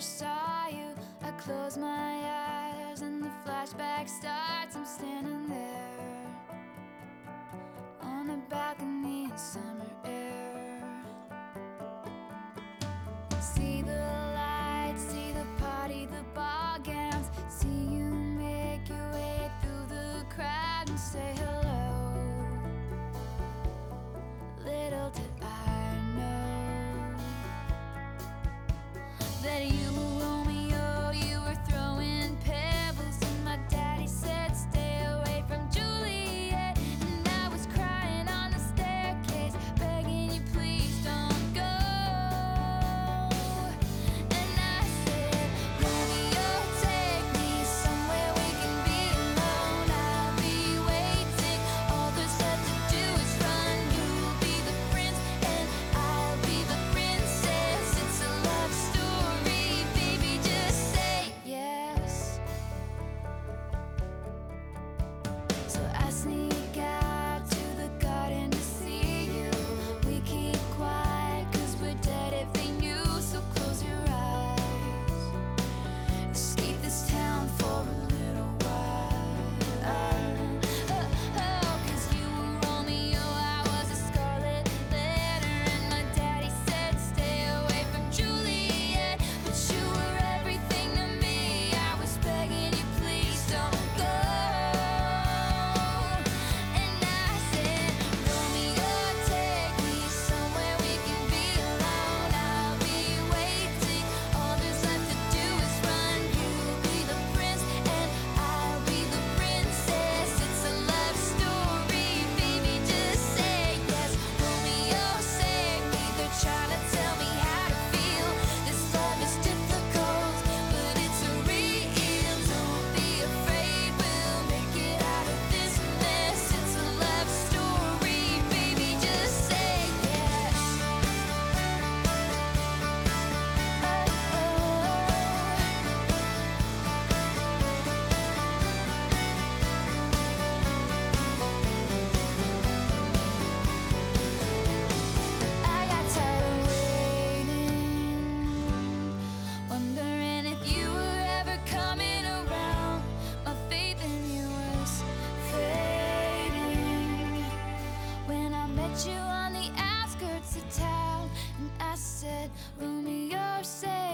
first saw you, I close my eyes and the flashback starts. I'm standing there on a balcony in summer air. See the lights, see the party, the met you on the outskirts of town, and I said, Romeo, say.